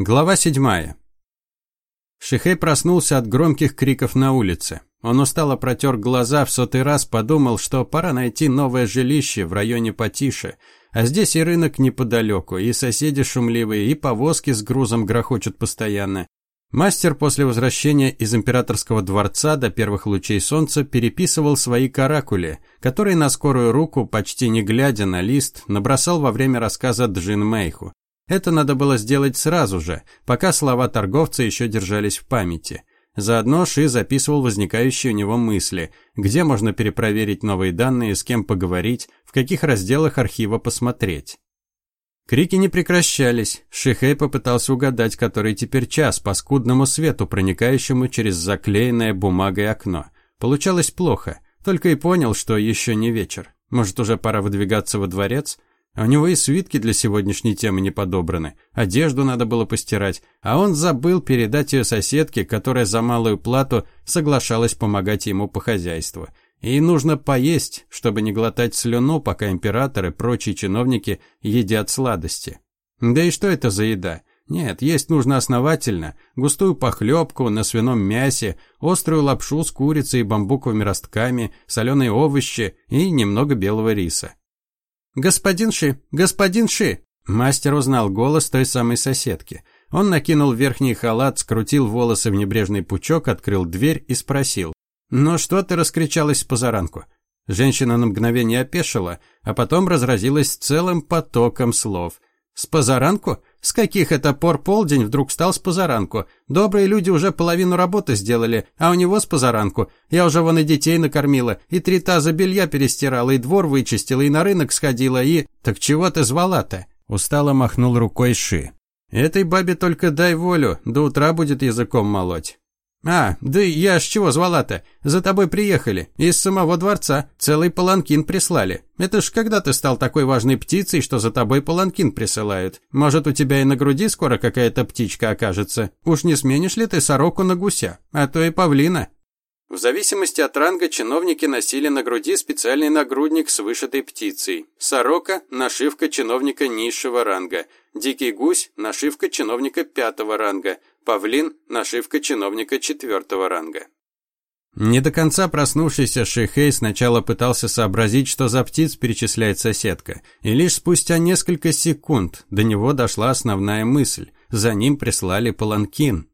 Глава седьмая. Шихей проснулся от громких криков на улице. Он устало протер глаза, в сотый раз подумал, что пора найти новое жилище в районе потише. А здесь и рынок неподалеку, и соседи шумливые, и повозки с грузом грохочут постоянно. Мастер после возвращения из императорского дворца до первых лучей солнца переписывал свои каракули, которые на скорую руку, почти не глядя на лист, набросал во время рассказа Джин Мэйху. Это надо было сделать сразу же, пока слова торговца еще держались в памяти. Заодно Ши записывал возникающие у него мысли, где можно перепроверить новые данные, с кем поговорить, в каких разделах архива посмотреть. Крики не прекращались. Шихей попытался угадать, который теперь час по скудному свету, проникающему через заклеенное бумагой окно. Получалось плохо, только и понял, что еще не вечер. Может, уже пора выдвигаться во дворец? У него и свитки для сегодняшней темы не подобраны. Одежду надо было постирать, а он забыл передать ее соседке, которая за малую плату соглашалась помогать ему по хозяйству. И нужно поесть, чтобы не глотать слюну, пока император и прочие чиновники едят сладости. Да и что это за еда? Нет, есть нужно основательно. Густую похлебку на свином мясе, острую лапшу с курицей и бамбуковыми ростками, соленые овощи и немного белого риса. «Господин Ши! Господин Ши!» Мастер узнал голос той самой соседки. Он накинул верхний халат, скрутил волосы в небрежный пучок, открыл дверь и спросил. «Ну что ты раскричалась по заранку?» Женщина на мгновение опешила, а потом разразилась целым потоком слов. «С позаранку? С каких это пор полдень вдруг стал с позаранку? Добрые люди уже половину работы сделали, а у него с позаранку. Я уже вон и детей накормила, и три таза белья перестирала, и двор вычистила, и на рынок сходила, и... Так чего ты звала-то?» Устало махнул рукой Ши. «Этой бабе только дай волю, до утра будет языком молоть». «А, да я ж чего звала-то? За тобой приехали. Из самого дворца. Целый паланкин прислали. Это ж когда ты стал такой важной птицей, что за тобой паланкин присылают? Может, у тебя и на груди скоро какая-то птичка окажется? Уж не сменишь ли ты сороку на гуся? А то и павлина?» В зависимости от ранга чиновники носили на груди специальный нагрудник с вышитой птицей. Сорока – нашивка чиновника низшего ранга. Дикий гусь – нашивка чиновника пятого ранга. Павлин – нашивка чиновника четвертого ранга. Не до конца проснувшийся Шейхей сначала пытался сообразить, что за птиц перечисляет соседка, и лишь спустя несколько секунд до него дошла основная мысль. За ним прислали паланкин.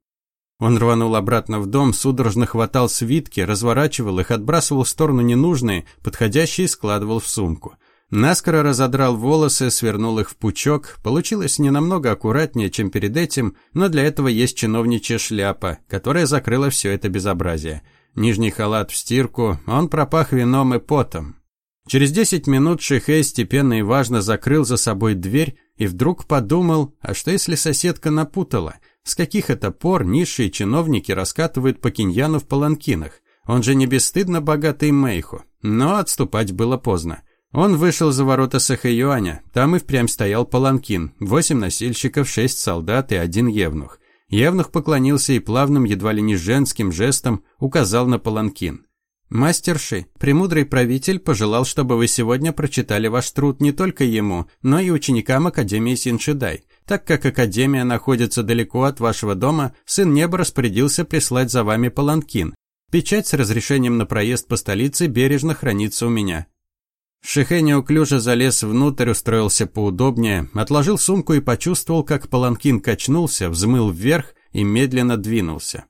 Он рванул обратно в дом, судорожно хватал свитки, разворачивал их, отбрасывал в сторону ненужные, подходящие складывал в сумку. Наскоро разодрал волосы, свернул их в пучок. Получилось не намного аккуратнее, чем перед этим, но для этого есть чиновничья шляпа, которая закрыла все это безобразие. Нижний халат в стирку, он пропах вином и потом. Через десять минут Шихей степенно и важно закрыл за собой дверь и вдруг подумал, а что если соседка напутала? С каких это пор низшие чиновники раскатывают по киньяну в паланкинах? Он же не бесстыдно богатый Мэйху. Но отступать было поздно. Он вышел за ворота Сахаюаня. Там и впрямь стоял паланкин. Восемь носильщиков, шесть солдат и один евнух. Евнух поклонился и плавным, едва ли не женским жестом указал на паланкин. «Мастерши, премудрый правитель пожелал, чтобы вы сегодня прочитали ваш труд не только ему, но и ученикам Академии Синшидай. Так как Академия находится далеко от вашего дома, Сын Неба распорядился прислать за вами паланкин. Печать с разрешением на проезд по столице бережно хранится у меня. Шихэ неуклюже залез внутрь, устроился поудобнее, отложил сумку и почувствовал, как паланкин качнулся, взмыл вверх и медленно двинулся.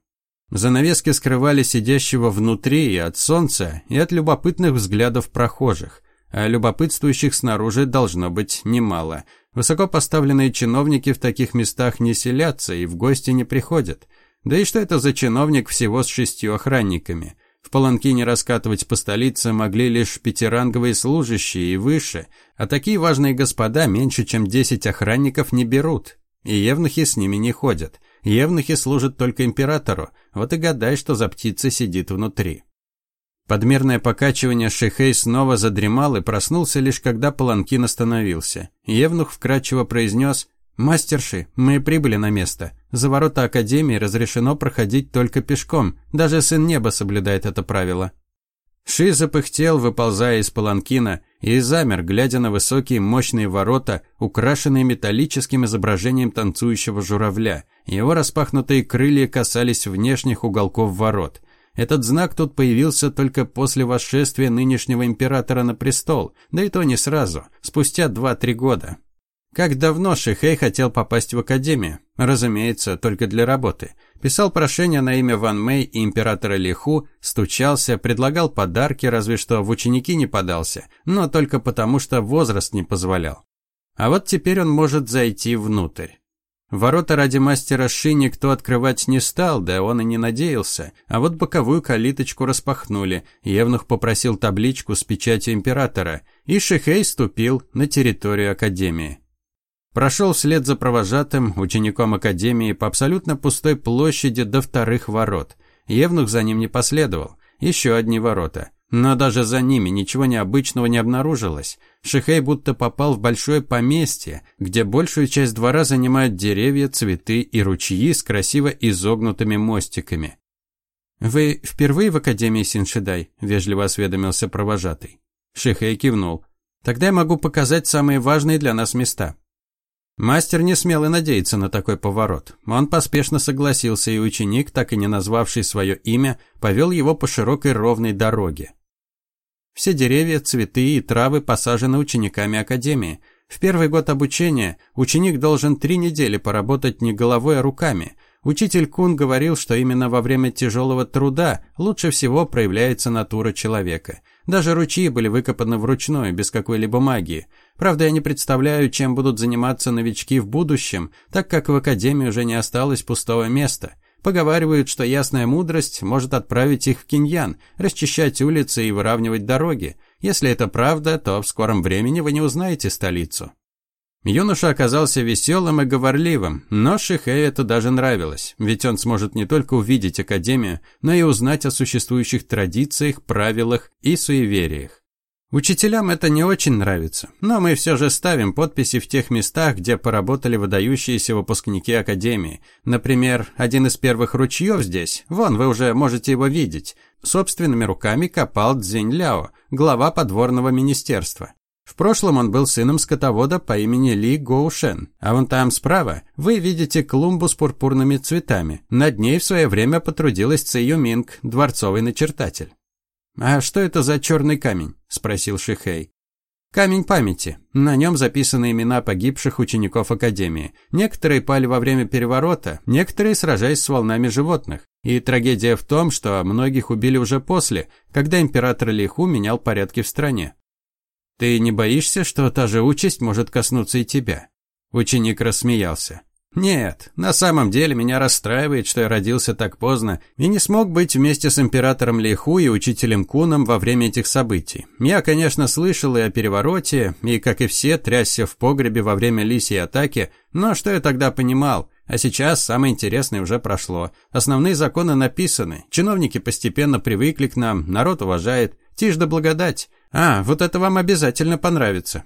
Занавески скрывали сидящего внутри и от солнца, и от любопытных взглядов прохожих, а любопытствующих снаружи должно быть немало. Высоко поставленные чиновники в таких местах не селятся и в гости не приходят. Да и что это за чиновник всего с шестью охранниками? В Паланкине раскатывать по столице могли лишь пятиранговые служащие и выше, а такие важные господа меньше, чем десять охранников не берут. И евнухи с ними не ходят. Евнухи служат только императору, вот и гадай, что за птица сидит внутри. Подмерное покачивание Шехей снова задремал и проснулся лишь когда Паланкин остановился. Евнух вкрадчиво произнес «Мастерши, мы прибыли на место. За ворота Академии разрешено проходить только пешком. Даже Сын Неба соблюдает это правило». Ши запыхтел, выползая из паланкина, и замер, глядя на высокие мощные ворота, украшенные металлическим изображением танцующего журавля. Его распахнутые крылья касались внешних уголков ворот. Этот знак тут появился только после восшествия нынешнего императора на престол, да и то не сразу, спустя 2-3 года. Как давно Шихей хотел попасть в академию? Разумеется, только для работы. Писал прошение на имя Ван Мэй и императора Лиху, стучался, предлагал подарки, разве что в ученики не подался, но только потому, что возраст не позволял. А вот теперь он может зайти внутрь. Ворота ради мастера Ши никто открывать не стал, да он и не надеялся. А вот боковую калиточку распахнули, Евнух попросил табличку с печатью императора, и Шихей ступил на территорию Академии. Прошел вслед за провожатым, учеником Академии, по абсолютно пустой площади до вторых ворот. Евнух за ним не последовал. Еще одни ворота. Но даже за ними ничего необычного не обнаружилось. Шихей будто попал в большое поместье, где большую часть двора занимают деревья, цветы и ручьи с красиво изогнутыми мостиками. «Вы впервые в Академии Синшидай?» – вежливо осведомился провожатый. Шихей кивнул. «Тогда я могу показать самые важные для нас места. Мастер не смел и надеяться на такой поворот. Он поспешно согласился, и ученик, так и не назвавший свое имя, повел его по широкой ровной дороге. Все деревья, цветы и травы посажены учениками академии. В первый год обучения ученик должен три недели поработать не головой, а руками. Учитель Кун говорил, что именно во время тяжелого труда лучше всего проявляется натура человека – даже ручьи были выкопаны вручную, без какой-либо магии. Правда, я не представляю, чем будут заниматься новички в будущем, так как в Академии уже не осталось пустого места. Поговаривают, что ясная мудрость может отправить их в Киньян, расчищать улицы и выравнивать дороги. Если это правда, то в скором времени вы не узнаете столицу. Юноша оказался веселым и говорливым, но Шихею это даже нравилось, ведь он сможет не только увидеть Академию, но и узнать о существующих традициях, правилах и суевериях. Учителям это не очень нравится, но мы все же ставим подписи в тех местах, где поработали выдающиеся выпускники Академии. Например, один из первых ручьев здесь, вон вы уже можете его видеть, собственными руками копал Цзинь Ляо, глава подворного министерства. В прошлом он был сыном скотовода по имени Ли Гоушен, а вон там справа вы видите клумбу с пурпурными цветами. Над ней в свое время потрудилась Ци Минг, дворцовый начертатель. «А что это за черный камень?» – спросил Шихей. Камень памяти. На нем записаны имена погибших учеников Академии. Некоторые пали во время переворота, некоторые сражаясь с волнами животных. И трагедия в том, что многих убили уже после, когда император Лиху менял порядки в стране. Ты не боишься, что та же участь может коснуться и тебя? Ученик рассмеялся. Нет, на самом деле меня расстраивает, что я родился так поздно и не смог быть вместе с императором Лиху и учителем Куном во время этих событий. Я, конечно, слышал и о перевороте, и, как и все, трясся в погребе во время лисьей атаки, но что я тогда понимал? А сейчас самое интересное уже прошло. Основные законы написаны, чиновники постепенно привыкли к нам, народ уважает. Тишь да благодать. А, вот это вам обязательно понравится.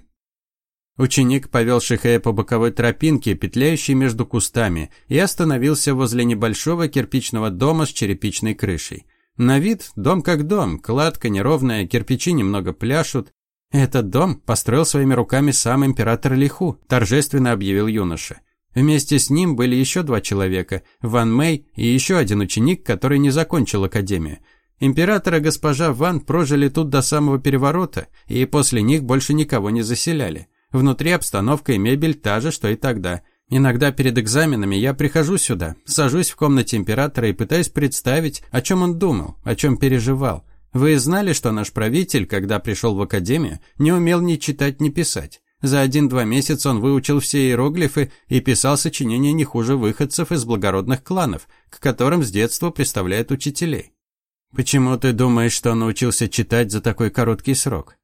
Ученик повел Шихея по боковой тропинке, петляющей между кустами, и остановился возле небольшого кирпичного дома с черепичной крышей. На вид дом как дом, кладка неровная, кирпичи немного пляшут. Этот дом построил своими руками сам император Лиху, торжественно объявил юноша. Вместе с ним были еще два человека, Ван Мэй и еще один ученик, который не закончил академию. Император и госпожа Ван прожили тут до самого переворота, и после них больше никого не заселяли. Внутри обстановка и мебель та же, что и тогда. Иногда перед экзаменами я прихожу сюда, сажусь в комнате императора и пытаюсь представить, о чем он думал, о чем переживал. Вы знали, что наш правитель, когда пришел в академию, не умел ни читать, ни писать? За один-два месяца он выучил все иероглифы и писал сочинения не хуже выходцев из благородных кланов, к которым с детства представляют учителей. Почему ты думаешь, что научился читать за такой короткий срок?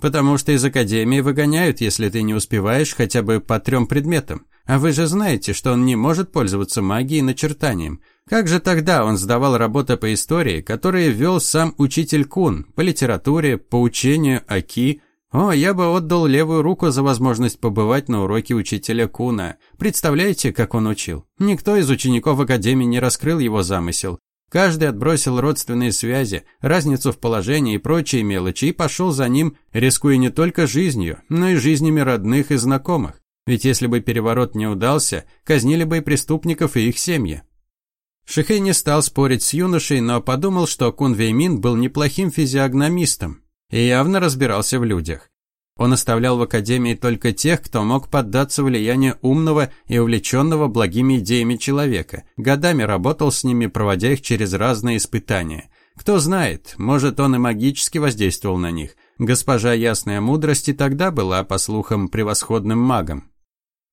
Потому что из академии выгоняют, если ты не успеваешь хотя бы по трем предметам. А вы же знаете, что он не может пользоваться магией и начертанием. Как же тогда он сдавал работы по истории, которые вел сам учитель Кун, по литературе, по учению Аки? О, я бы отдал левую руку за возможность побывать на уроке учителя Куна. Представляете, как он учил? Никто из учеников академии не раскрыл его замысел. Каждый отбросил родственные связи, разницу в положении и прочие мелочи и пошел за ним, рискуя не только жизнью, но и жизнями родных и знакомых. Ведь если бы переворот не удался, казнили бы и преступников и их семьи. Шихей не стал спорить с юношей, но подумал, что Кун Веймин был неплохим физиогномистом и явно разбирался в людях. Он оставлял в академии только тех, кто мог поддаться влиянию умного и увлеченного благими идеями человека. Годами работал с ними, проводя их через разные испытания. Кто знает, может, он и магически воздействовал на них. Госпожа Ясная Мудрость и тогда была, по слухам, превосходным магом.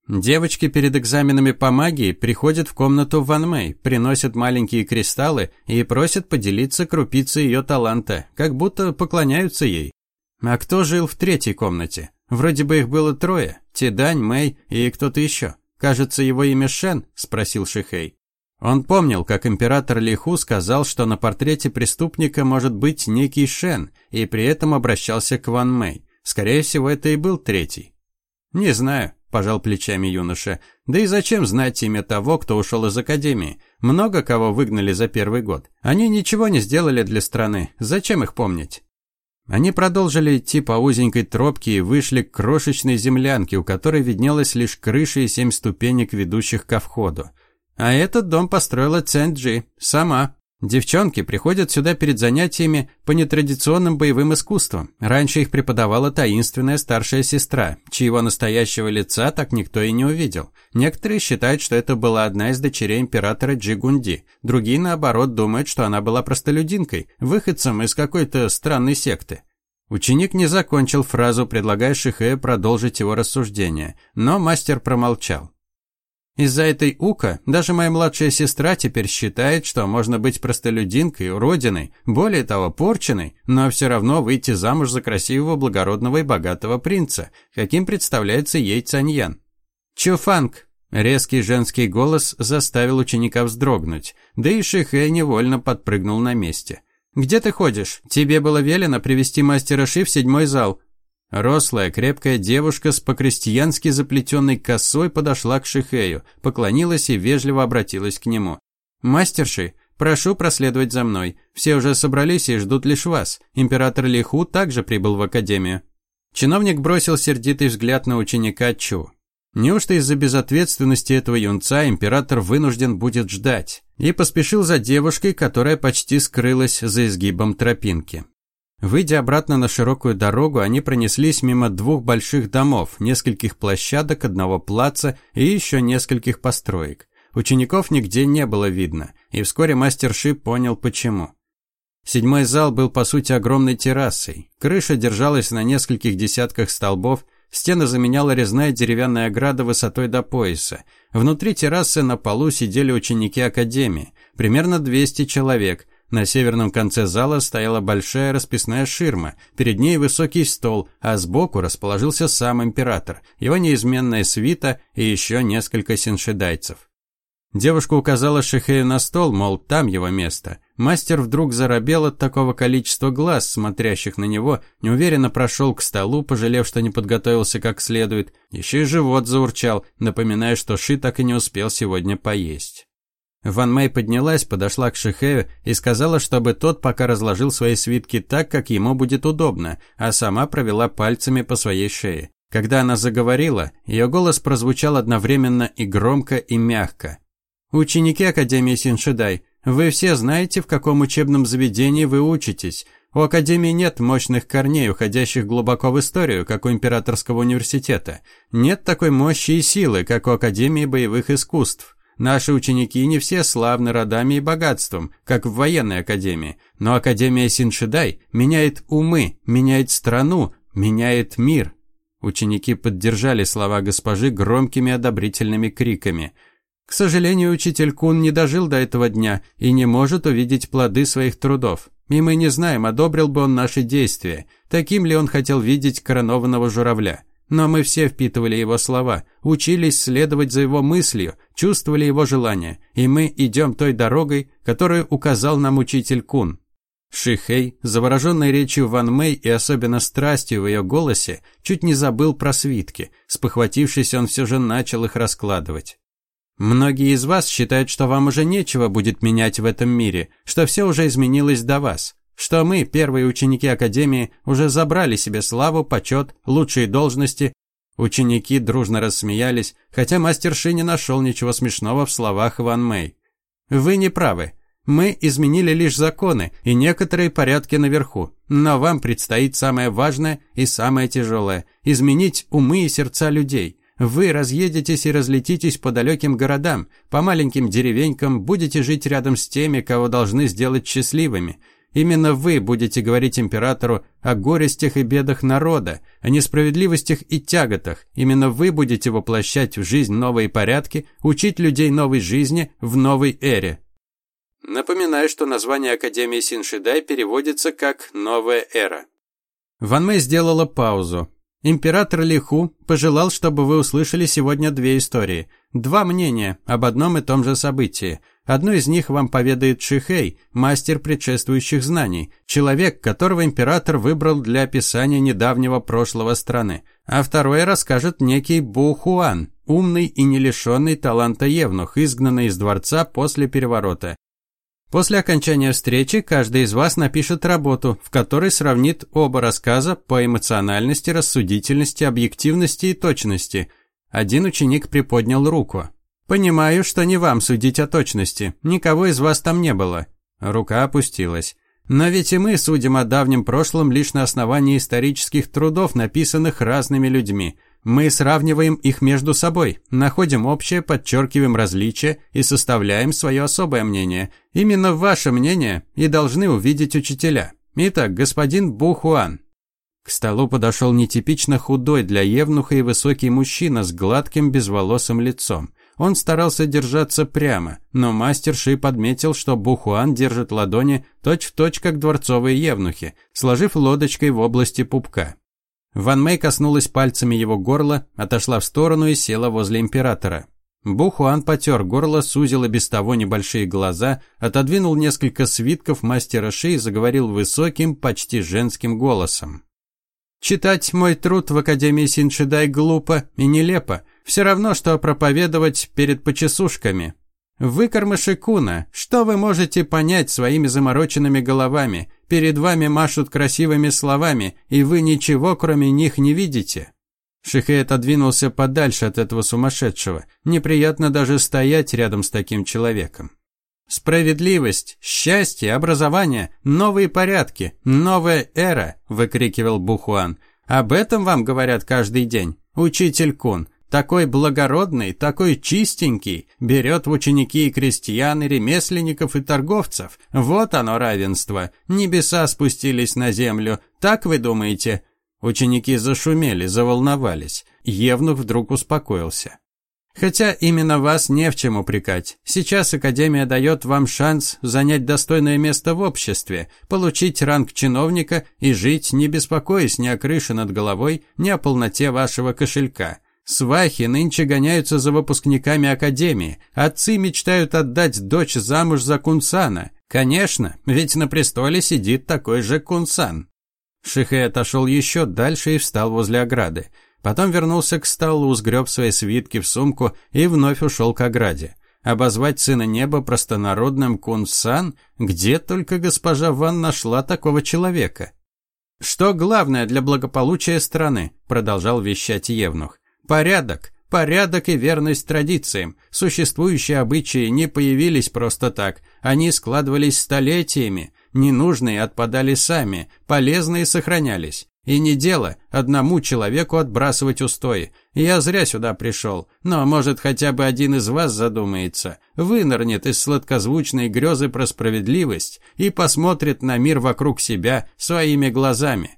Девочки перед экзаменами по магии приходят в комнату Ван Мэй, приносят маленькие кристаллы и просят поделиться крупицей ее таланта, как будто поклоняются ей. А кто жил в третьей комнате? Вроде бы их было трое. Тидань, Мэй и кто-то еще. Кажется, его имя Шен, спросил Шихей. Он помнил, как император Лиху сказал, что на портрете преступника может быть некий Шен, и при этом обращался к Ван Мэй. Скорее всего, это и был третий. Не знаю, пожал плечами юноша. Да и зачем знать имя того, кто ушел из академии? Много кого выгнали за первый год. Они ничего не сделали для страны. Зачем их помнить? Они продолжили идти по узенькой тропке и вышли к крошечной землянке, у которой виднелась лишь крыша и семь ступенек, ведущих ко входу. А этот дом построила Цэнджи, сама. Девчонки приходят сюда перед занятиями по нетрадиционным боевым искусствам. Раньше их преподавала таинственная старшая сестра, чьего настоящего лица так никто и не увидел. Некоторые считают, что это была одна из дочерей императора Джигунди. Другие, наоборот, думают, что она была простолюдинкой, выходцем из какой-то странной секты. Ученик не закончил фразу, предлагая Шихею продолжить его рассуждение, но мастер промолчал. Из-за этой ука даже моя младшая сестра теперь считает, что можно быть простолюдинкой, уродиной, более того, порченной, но все равно выйти замуж за красивого, благородного и богатого принца, каким представляется ей Цаньян. «Чуфанг!» Резкий женский голос заставил ученика вздрогнуть, да и Шихэ невольно подпрыгнул на месте. «Где ты ходишь? Тебе было велено привести мастера Ши в седьмой зал. Рослая, крепкая девушка с по-крестьянски заплетенной косой подошла к Шихею, поклонилась и вежливо обратилась к нему. «Мастерши, прошу проследовать за мной. Все уже собрались и ждут лишь вас. Император Лиху также прибыл в академию». Чиновник бросил сердитый взгляд на ученика Чу. Неужто из-за безответственности этого юнца император вынужден будет ждать? И поспешил за девушкой, которая почти скрылась за изгибом тропинки. Выйдя обратно на широкую дорогу, они пронеслись мимо двух больших домов, нескольких площадок, одного плаца и еще нескольких построек. Учеников нигде не было видно, и вскоре мастер Ши понял почему. Седьмой зал был по сути огромной террасой. Крыша держалась на нескольких десятках столбов, стены заменяла резная деревянная ограда высотой до пояса. Внутри террасы на полу сидели ученики академии, примерно 200 человек – на северном конце зала стояла большая расписная ширма, перед ней высокий стол, а сбоку расположился сам император, его неизменная свита и еще несколько синшедайцев. Девушка указала Шихею на стол, мол, там его место. Мастер вдруг заробел от такого количества глаз, смотрящих на него, неуверенно прошел к столу, пожалев, что не подготовился как следует. Еще и живот заурчал, напоминая, что Ши так и не успел сегодня поесть. Ван Мэй поднялась, подошла к Шихею и сказала, чтобы тот пока разложил свои свитки так, как ему будет удобно, а сама провела пальцами по своей шее. Когда она заговорила, ее голос прозвучал одновременно и громко, и мягко. «Ученики Академии Синшидай, вы все знаете, в каком учебном заведении вы учитесь. У Академии нет мощных корней, уходящих глубоко в историю, как у Императорского университета. Нет такой мощи и силы, как у Академии боевых искусств. Наши ученики не все славны родами и богатством, как в военной академии, но Академия Синшидай меняет умы, меняет страну, меняет мир. Ученики поддержали слова госпожи громкими одобрительными криками. К сожалению, учитель Кун не дожил до этого дня и не может увидеть плоды своих трудов. И мы не знаем, одобрил бы он наши действия, таким ли он хотел видеть коронованного журавля. Но мы все впитывали его слова, учились следовать за его мыслью, чувствовали его желания, и мы идем той дорогой, которую указал нам учитель Кун. Шихей, завороженный речью Ван Мэй и особенно страстью в ее голосе, чуть не забыл про свитки. Спохватившись, он все же начал их раскладывать. Многие из вас считают, что вам уже нечего будет менять в этом мире, что все уже изменилось до вас, что мы, первые ученики Академии, уже забрали себе славу, почет, лучшие должности. Ученики дружно рассмеялись, хотя мастер Ши не нашел ничего смешного в словах Ван Мэй. Вы не правы. Мы изменили лишь законы и некоторые порядки наверху, но вам предстоит самое важное и самое тяжелое – изменить умы и сердца людей. Вы разъедетесь и разлетитесь по далеким городам, по маленьким деревенькам, будете жить рядом с теми, кого должны сделать счастливыми. Именно вы будете говорить императору о горестях и бедах народа, о несправедливостях и тяготах. Именно вы будете воплощать в жизнь новые порядки, учить людей новой жизни в новой эре. Напоминаю, что название Академии Синшидай переводится как «Новая эра». Ван Мэй сделала паузу. Император Лиху пожелал, чтобы вы услышали сегодня две истории. Два мнения об одном и том же событии. Одно из них вам поведает Шихей, мастер предшествующих знаний, человек, которого император выбрал для описания недавнего прошлого страны. А второе расскажет некий Бу Хуан, умный и не лишенный таланта евнух, изгнанный из дворца после переворота. После окончания встречи каждый из вас напишет работу, в которой сравнит оба рассказа по эмоциональности, рассудительности, объективности и точности. Один ученик приподнял руку. «Понимаю, что не вам судить о точности. Никого из вас там не было». Рука опустилась. «Но ведь и мы судим о давнем прошлом лишь на основании исторических трудов, написанных разными людьми. Мы сравниваем их между собой, находим общее, подчеркиваем различия и составляем свое особое мнение. Именно ваше мнение и должны увидеть учителя. Итак, господин Бухуан. К столу подошел нетипично худой для евнуха и высокий мужчина с гладким безволосым лицом. Он старался держаться прямо, но мастер Ши подметил, что Бухуан держит ладони точь-в-точь, точь, как дворцовые евнухи, сложив лодочкой в области пупка. Ван Мэй коснулась пальцами его горла, отошла в сторону и села возле императора. Бухуан потер горло, сузил и без того небольшие глаза, отодвинул несколько свитков мастера Ши и заговорил высоким, почти женским голосом. «Читать мой труд в Академии Синшидай глупо и нелепо, все равно, что проповедовать перед почесушками. Выкормыши Куна, что вы можете понять своими замороченными головами? Перед вами машут красивыми словами, и вы ничего кроме них не видите. Шихей отодвинулся подальше от этого сумасшедшего. Неприятно даже стоять рядом с таким человеком. «Справедливость, счастье, образование, новые порядки, новая эра!» – выкрикивал Бухуан. «Об этом вам говорят каждый день. Учитель Кун, такой благородный, такой чистенький, берет в ученики и крестьян, и ремесленников, и торговцев. Вот оно равенство. Небеса спустились на землю. Так вы думаете? Ученики зашумели, заволновались. Евнух вдруг успокоился. Хотя именно вас не в чем упрекать. Сейчас Академия дает вам шанс занять достойное место в обществе, получить ранг чиновника и жить, не беспокоясь ни о крыше над головой, ни о полноте вашего кошелька. Свахи нынче гоняются за выпускниками академии. Отцы мечтают отдать дочь замуж за Кунсана. Конечно, ведь на престоле сидит такой же Кунсан. Шихэ отошел еще дальше и встал возле ограды. Потом вернулся к столу, сгреб свои свитки в сумку и вновь ушел к ограде. Обозвать сына неба простонародным Кунсан, где только госпожа Ван нашла такого человека. «Что главное для благополучия страны?» – продолжал вещать Евнух. Порядок, порядок и верность традициям. Существующие обычаи не появились просто так. Они складывались столетиями. Ненужные отпадали сами, полезные сохранялись. И не дело одному человеку отбрасывать устои. Я зря сюда пришел, но, может, хотя бы один из вас задумается, вынырнет из сладкозвучной грезы про справедливость и посмотрит на мир вокруг себя своими глазами.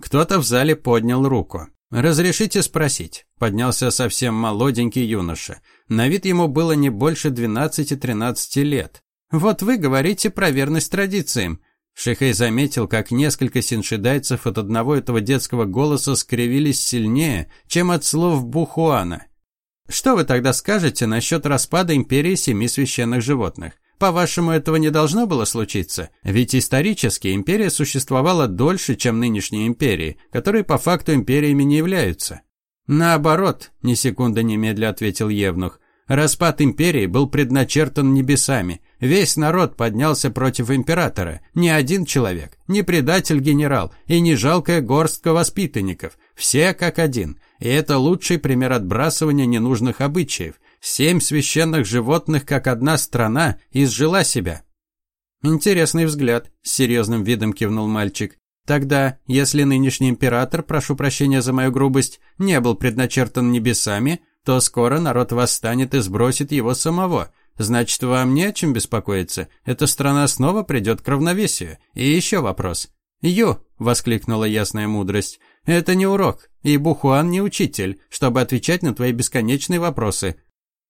Кто-то в зале поднял руку. «Разрешите спросить?» – поднялся совсем молоденький юноша. На вид ему было не больше 12-13 лет. «Вот вы говорите про верность традициям». Шихей заметил, как несколько синшидайцев от одного этого детского голоса скривились сильнее, чем от слов Бухуана. «Что вы тогда скажете насчет распада империи семи священных животных? По-вашему, этого не должно было случиться? Ведь исторически империя существовала дольше, чем нынешние империи, которые по факту империями не являются. Наоборот, ни секунды немедля ответил Евнух. Распад империи был предначертан небесами. Весь народ поднялся против императора. Ни один человек, ни предатель-генерал и ни жалкая горстка воспитанников. Все как один. И это лучший пример отбрасывания ненужных обычаев. Семь священных животных, как одна страна, изжила себя. Интересный взгляд, с серьезным видом кивнул мальчик. Тогда, если нынешний император, прошу прощения за мою грубость, не был предначертан небесами, то скоро народ восстанет и сбросит его самого. Значит, вам не о чем беспокоиться. Эта страна снова придет к равновесию. И еще вопрос. «Ю!» – воскликнула ясная мудрость. «Это не урок, и Бухуан не учитель, чтобы отвечать на твои бесконечные вопросы».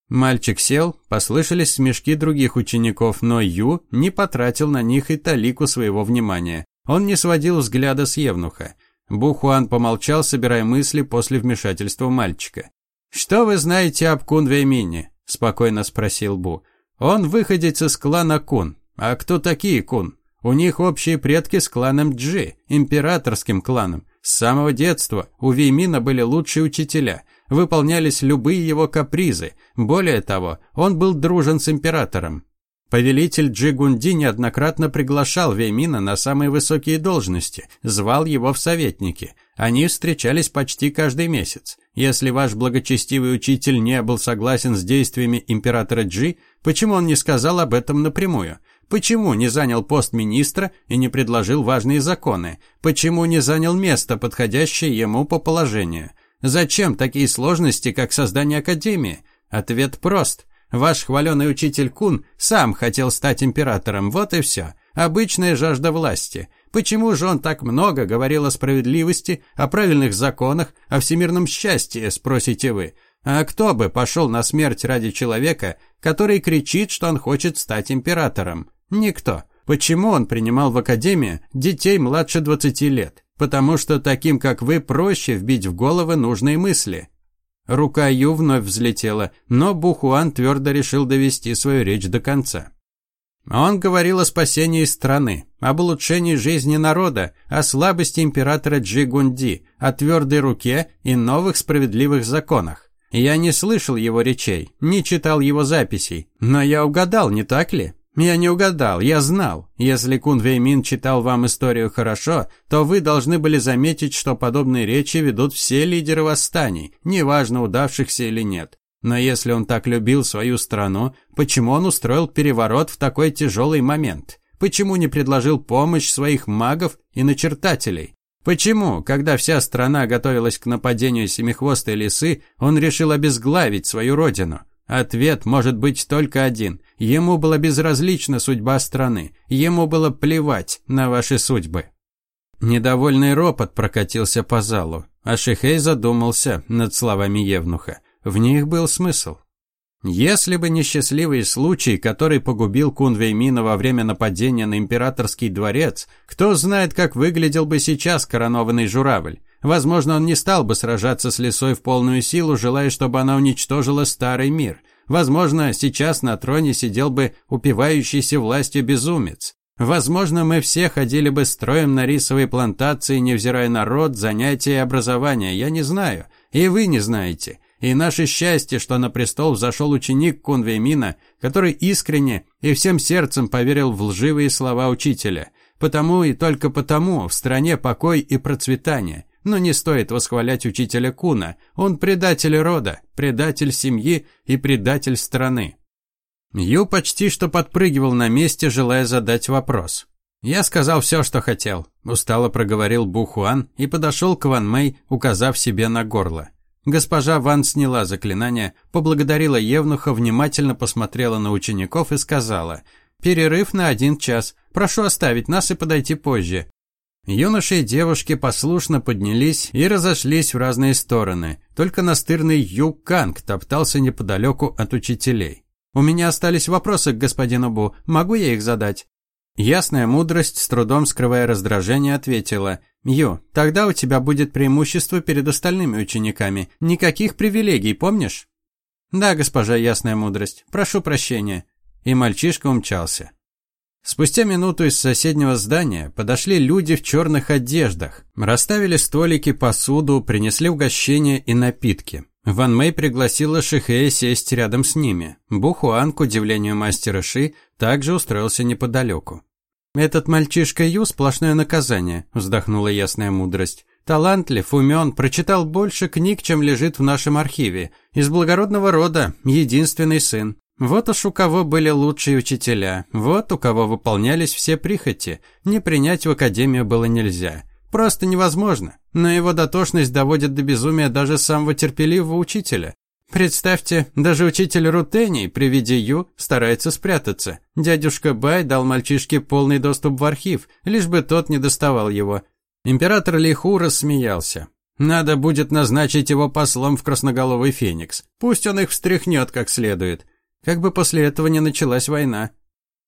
Мальчик сел, послышались смешки других учеников, но Ю не потратил на них и талику своего внимания. Он не сводил взгляда с Евнуха. Бухуан помолчал, собирая мысли после вмешательства мальчика. «Что вы знаете об Кун Веймине?» – спокойно спросил Бу. «Он выходец из клана Кун. А кто такие Кун? У них общие предки с кланом Джи, императорским кланом. С самого детства у Веймина были лучшие учителя, выполнялись любые его капризы. Более того, он был дружен с императором. Повелитель Джигунди неоднократно приглашал Веймина на самые высокие должности, звал его в советники. Они встречались почти каждый месяц. Если ваш благочестивый учитель не был согласен с действиями императора Джи, почему он не сказал об этом напрямую? Почему не занял пост министра и не предложил важные законы? Почему не занял место, подходящее ему по положению? Зачем такие сложности, как создание академии? Ответ прост – Ваш хваленый учитель Кун сам хотел стать императором, вот и все. Обычная жажда власти. Почему же он так много говорил о справедливости, о правильных законах, о всемирном счастье, спросите вы? А кто бы пошел на смерть ради человека, который кричит, что он хочет стать императором? Никто. Почему он принимал в академию детей младше 20 лет? Потому что таким, как вы, проще вбить в головы нужные мысли. Рука Ю вновь взлетела, но Бухуан твердо решил довести свою речь до конца. Он говорил о спасении страны, об улучшении жизни народа, о слабости императора Джигунди, о твердой руке и новых справедливых законах. Я не слышал его речей, не читал его записей, но я угадал, не так ли? Я не угадал, я знал. Если Кун Веймин читал вам историю хорошо, то вы должны были заметить, что подобные речи ведут все лидеры восстаний, неважно удавшихся или нет. Но если он так любил свою страну, почему он устроил переворот в такой тяжелый момент? Почему не предложил помощь своих магов и начертателей? Почему, когда вся страна готовилась к нападению семихвостой лисы, он решил обезглавить свою родину? Ответ может быть только один. Ему была безразлична судьба страны. Ему было плевать на ваши судьбы. Недовольный ропот прокатился по залу, а Шихей задумался над словами Евнуха. В них был смысл. Если бы не счастливый случай, который погубил Кунвеймина во время нападения на императорский дворец, кто знает, как выглядел бы сейчас коронованный журавль. Возможно, он не стал бы сражаться с лисой в полную силу, желая, чтобы она уничтожила старый мир. Возможно, сейчас на троне сидел бы упивающийся властью безумец. Возможно, мы все ходили бы строем на рисовой плантации, невзирая на род, занятия и образование, я не знаю. И вы не знаете. И наше счастье, что на престол взошел ученик Кунвеймина, который искренне и всем сердцем поверил в лживые слова учителя. Потому и только потому в стране покой и процветание – но не стоит восхвалять учителя Куна. Он предатель рода, предатель семьи и предатель страны. Ю почти что подпрыгивал на месте, желая задать вопрос. «Я сказал все, что хотел», – устало проговорил Бухуан и подошел к Ван Мэй, указав себе на горло. Госпожа Ван сняла заклинание, поблагодарила Евнуха, внимательно посмотрела на учеников и сказала «Перерыв на один час. Прошу оставить нас и подойти позже. Юноши и девушки послушно поднялись и разошлись в разные стороны. Только настырный Ю Канг топтался неподалеку от учителей. «У меня остались вопросы к господину Бу. Могу я их задать?» Ясная мудрость, с трудом скрывая раздражение, ответила. «Ю, тогда у тебя будет преимущество перед остальными учениками. Никаких привилегий, помнишь?» «Да, госпожа Ясная мудрость. Прошу прощения». И мальчишка умчался. Спустя минуту из соседнего здания подошли люди в черных одеждах, расставили столики, посуду, принесли угощения и напитки. Ван Мэй пригласила Шихея сесть рядом с ними. Бухуан, к удивлению мастера Ши, также устроился неподалеку. «Этот мальчишка Ю – сплошное наказание», – вздохнула ясная мудрость. «Талантлив, умен, прочитал больше книг, чем лежит в нашем архиве. Из благородного рода, единственный сын. Вот уж у кого были лучшие учителя, вот у кого выполнялись все прихоти. Не принять в академию было нельзя. Просто невозможно. Но его дотошность доводит до безумия даже самого терпеливого учителя. Представьте, даже учитель Рутений при виде Ю старается спрятаться. Дядюшка Бай дал мальчишке полный доступ в архив, лишь бы тот не доставал его. Император Лиху рассмеялся. Надо будет назначить его послом в красноголовый феникс. Пусть он их встряхнет как следует. Как бы после этого не началась война.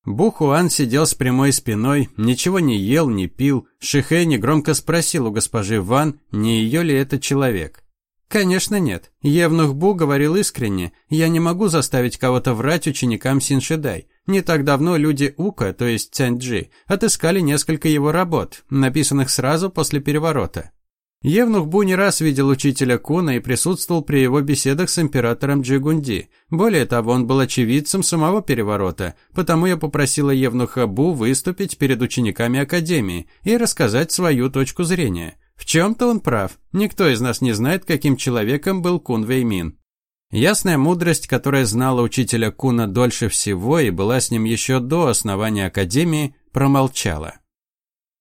Бухуан сидел с прямой спиной, ничего не ел, не пил. Шихэ негромко спросил у госпожи Ван, не ее ли это человек. Конечно, нет. Евнух Бу говорил искренне. Я не могу заставить кого-то врать ученикам Синшедай. Не так давно люди Ука, то есть Цяньджи, отыскали несколько его работ, написанных сразу после переворота. Евнух Бу не раз видел учителя Куна и присутствовал при его беседах с императором Джигунди. Более того, он был очевидцем самого переворота, потому я попросила Евнуха Бу выступить перед учениками Академии и рассказать свою точку зрения. В чем-то он прав. Никто из нас не знает, каким человеком был Кун Веймин. Ясная мудрость, которая знала учителя Куна дольше всего и была с ним еще до основания Академии, промолчала.